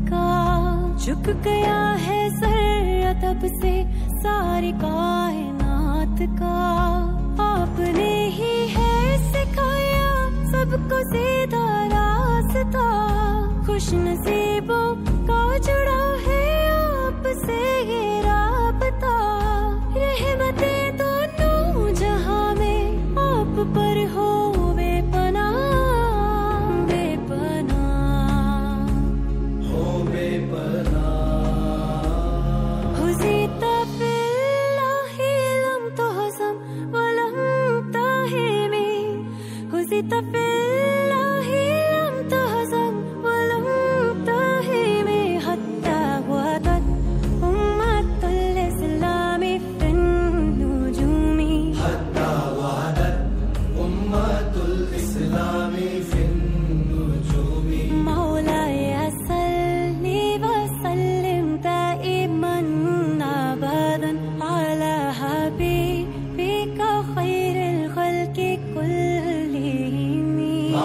का झुक गया है सर अदब से सारी कायनात का। आपने ही है सिखाया सबको सीधा रास्ता। खुश नसीबों visita feliz.